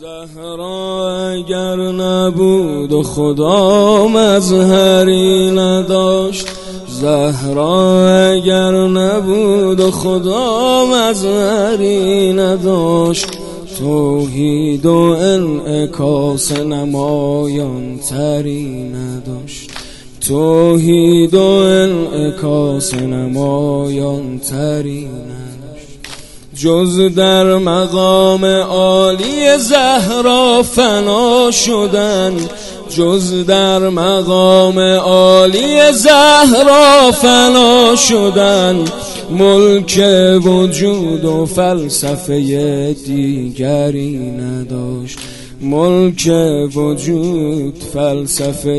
زهرا اگر نبود و خدا مظهری نداشت. زهرا اگر نبود و خدا مظهری نداشت. توحید و انعکاس نمایان تری نداشت. توحید و انعکاس نمایان تری نداشت. جز در مقام عالی زهرا فنا شدن. جز در مقام عالی زهرا فنا شدن. ملک وجود و فلسفه دیگری نداشت. ملک وجود فلسفه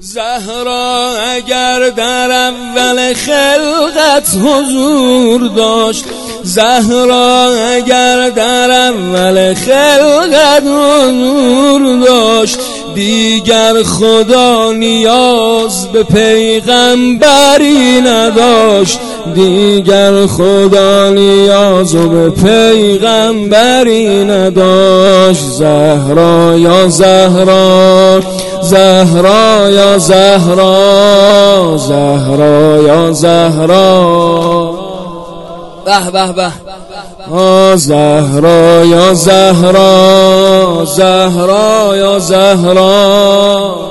زهرا اگر در اول خلقت حضور داشت زهرا اگر در اول خلقت حضور داشت دیگر خدا نیاز به پیغمبری نداشت دیگر خدا نیاز به پیغمبری نداشت زهرا یا زهرا. زهرا یا زهرا زهرا یا زهرا. به به به. زهرا یا زهرا زهرا یا زهرا.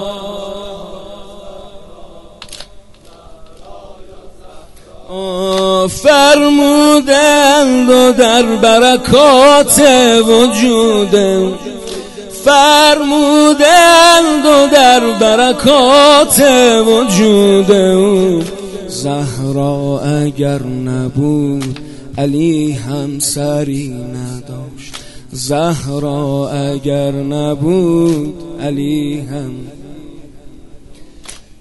فرمودند و در برکات وجود فرمودند و در برکات وجود زهرا اگر نبود علی هم سری نداشت. زهرا اگر نبود علی هم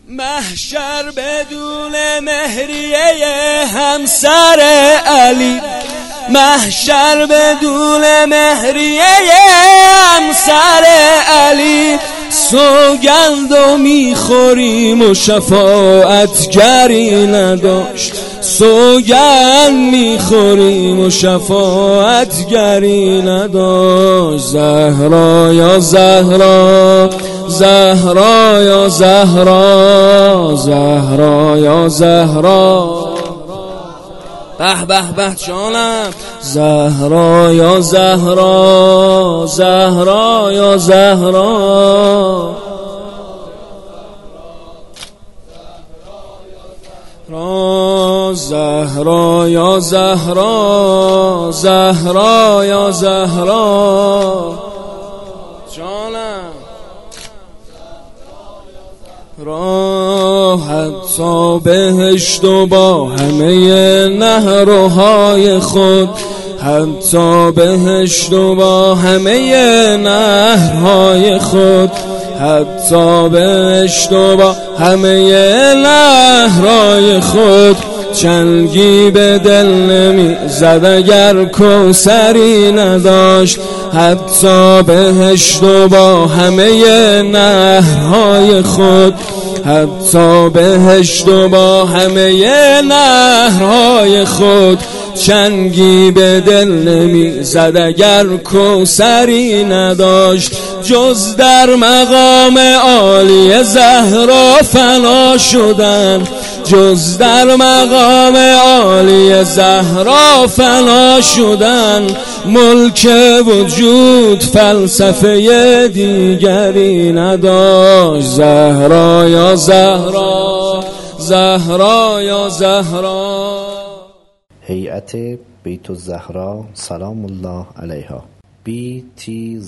محشر بدون مهریه همسر علی. محشر بدون مهریه همسر سوگند و می‌خوریم و شفاعتگری نداشت. سوگند می‌خوریم و شفاعتگری نداشت. زهرا یا زهرا زهرا یا زهرا زهرا یا زهرا. به به به جانم. زهرا یا زهرا زهرا یا زهرا. زهرا یا زهرا زهرا یا زهرا. جانم. را حتی بهشت و با همه نهرهای خود حتی بهشت و با همه نهرهای خود حتی بهشت و با همه نهرهای خود. چنگی به دل نمی زد اگر کوسری نداشت. حتی بهشت و با همه نهرهای خود. حتی بهشت و با همه نهرهای خود. چنگی به دل نمی زد اگر کوسری نداشت. جز در مقام عالی زهرا فنا شدن. جز در مقام عالی زهرا فنا شدن ملک وجود فلسفه دیگری نداشت. زهرا یا زهرا زهرا یا زهرا. هیئت بیت الزهرا سلام الله علیها. Btzs.ir